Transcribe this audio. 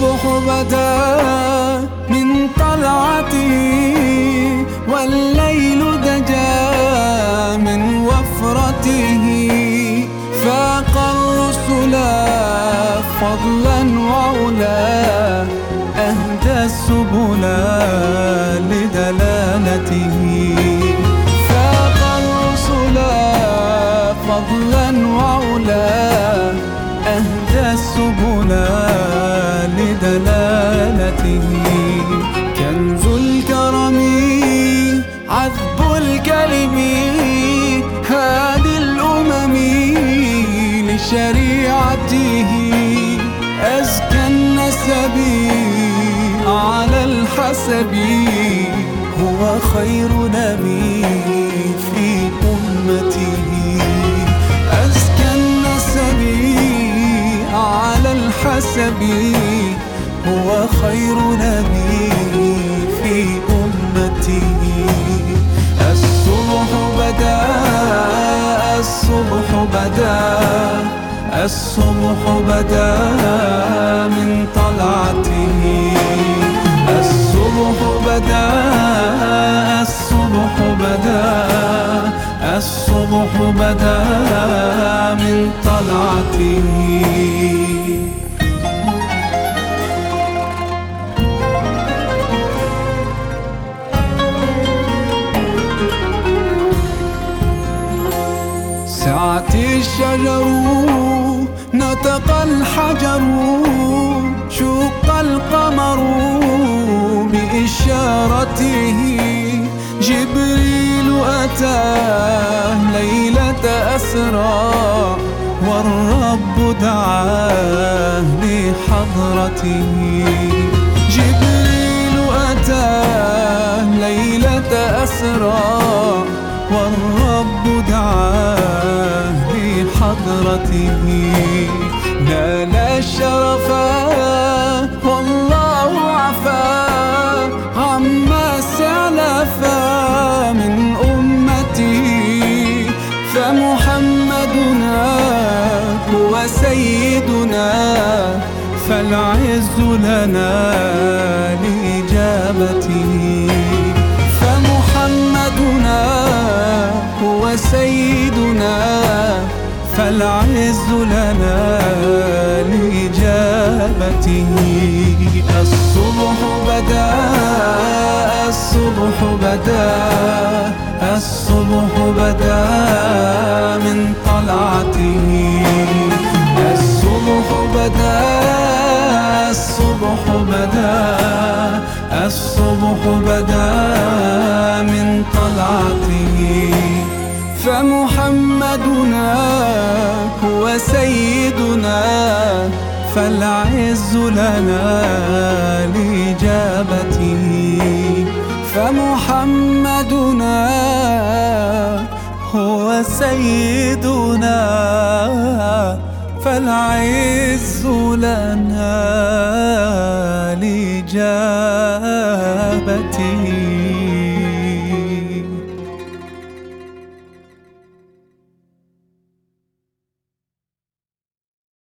بدا من طلعته والليل دجا من وفرته. فاق الرسل فضلا وعلا أهدى السبل لدلالته. فاق الرسل فضلا وعلا أهدى السبل لدلالته كنز الكرم عذب الكلم هادي الأمم لشريعته أزكى النسب على الحسب هو خير نبي في أمته الحسب هو خير نبي في أمته الصبح بدا الصبح بدا الصبح بدا من طلعته الصبح بدا الصبح بدا الصبح بدا من طلعته سعت الشجر نطق الحجر شق القمر بإشارته جبريل أتاه ليلة أسرى والرب دعاه لحضرته جبريل أتاه ليلة أسرى لحضرته نال الشرف والله عفا. عما سلفا من أمتي فمحمدنا هو سيدنا. فالعز لنا لإجابته. فمحمدنا هو سيدنا. فالعز لنا لإجابته. الصبح بدا الصبح بدا الصبح بدا من طلعته. الصبح بدا الصبح بدا الصبح بدا من طلعته. فمحمدنا هو سيدنا فالعز لنا لإجابته فمحمدنا هو سيدنا فالعز لنا لإجابته